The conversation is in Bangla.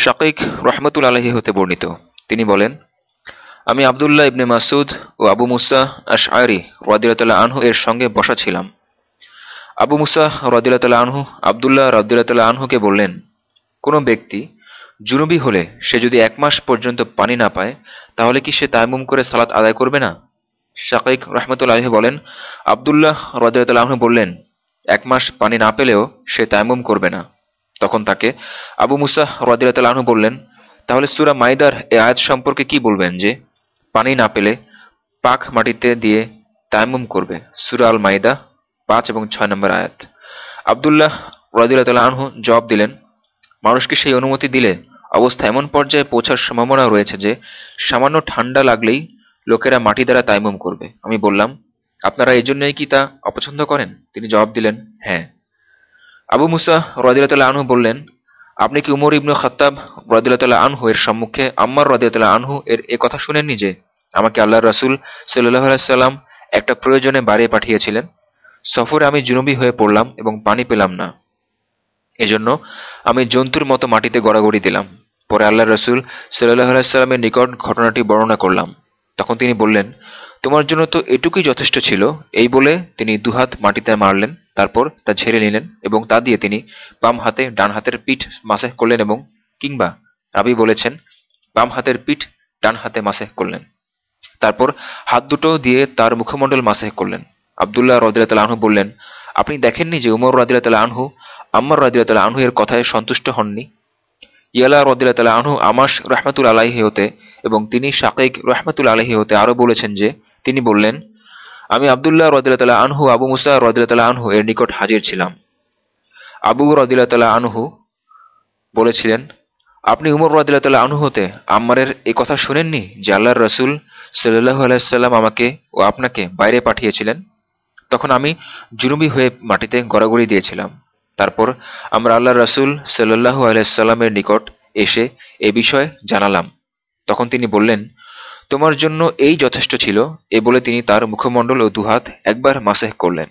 শাকিক রহমতুল আলহী হতে বর্ণিত। তিনি বলেন, আমি আবদুল্লাহ ইবনে মাসুদ ও আবু মুসা আশআরি রদিল্লা আনহু এর সঙ্গে বসা ছিলাম। আবু মুসা রদিল্লা আনহু আবদুল্লাহ রদিল্লা আনহুকে বললেন, কোনো ব্যক্তি জুনুবি হলে সে যদি এক মাস পর্যন্ত পানি না পায়, তাহলে কি সে তাইমুম করে সালাত আদায় করবে না? শাকিক রহমতুল আলহী বলেন, আবদুল্লাহ রদিল্লা আনহু বললেন, এক মাস পানি না পেলেও সে তায়মুম করবে না। তখন তাকে আবু মুসা রদিল্লা আনহু বললেন, তাহলে সুরা মাইদার এ আয়াত সম্পর্কে কি বলবেন যে, পানি না পেলে পাক মাটিতে দিয়ে তায়াম্মুম করবে? সুরা আল মাইদা পাঁচ এবং ছয় নম্বর আয়াত। আবদুল্লাহ রদিল্লা আনহু জবাব দিলেন, মানুষকে সেই অনুমতি দিলে অবস্থা এমন পর্যায়ে পৌঁছার সম্ভাবনা রয়েছে যে, সামান্য ঠান্ডা লাগলেই লোকেরা মাটি দ্বারা তাইমুম করবে। আমি বললাম, আপনারা এই জন্যই কি তা অপছন্দ করেন? তিনি জবাব দিলেন হ্যাঁ। আবু মুসা রদিল্লা আনহু বললেন, আপনি কি উমর ইবনু খত্তাব রদিল্লা আনহু এর সম্মুখে, আম্মার রদিল্লা আনহু এর এ কথা শুনেননি যে, আমাকে আল্লাহ রাসুল সাল্লাহ সাল্লাম একটা প্রয়োজনে বাড়িয়ে পাঠিয়েছিলেন? সফরে আমি জুনুবি হয়ে পড়লাম এবং পানি পেলাম না। এজন্য আমি জন্তুর মতো মাটিতে গড়াগড়ি দিলাম। পরে আল্লাহ রসুল সাল্লাহ সাল্লামের নিকট ঘটনাটি বর্ণনা করলাম। তখন তিনি বললেন তোমার জন্য তো এটুকুই যথেষ্ট ছিল। এই বলে তিনি দুহাত মাটিতে মারলেন, তারপর তা ঝেড়ে নিলেন এবং তা দিয়ে তিনি বাম হাতে, ডান হাতের পিঠ মাসেহ করলেন এবং কিংবা রাবি বলেছেন, বাম হাতের পিঠ ডান হাতে মাসেহ করলেন। তারপর হাত দুটো দিয়ে তার মুখমণ্ডল মাসেহ করলেন। আবদুল্লাহ রদিল্লা আনহু বললেন, আপনি দেখেননি যে উমর রদিল্লা আনহু, আম্মার রদিল্লা আনহু এর কথায় সন্তুষ্ট হননি? ইয়ালা রদিল্লা আনহু আমাস রহমাতুল আলাহি হতে এবং তিনি শাকিক রহমাতুল আলহী হতে আরও বলেছেন যে তিনি বললেন, আমি আবদুল্লাহ রদিল্লা আনহু, আবু মুসা রদিল্লা আনহু এর নিকট হাজির ছিলাম। আবু রদিল্লা আনহু বলেছিলেন, আপনি উমর রদিল্লা আনহু হতে আম্মারের এ কথা শুনেননি যে আল্লাহর রসুল সাল্লাহ আলাইসাল্লাম আমাকে ও আপনাকে বাইরে পাঠিয়েছিলেন? তখন আমি জুনুবি হয়ে মাটিতে গড়াগড়ি দিয়েছিলাম। তারপর আমরা আল্লাহ রসুল সাল্লাহ আলাইসাল্লামের নিকট এসে এ বিষয়ে জানালাম। তখন তিনি বললেন তোমার জন্য এই যথেষ্ট ছিল, এ বলে তিনি তার মুখমণ্ডল ও দুহাত একবার মাসেহ করলেন।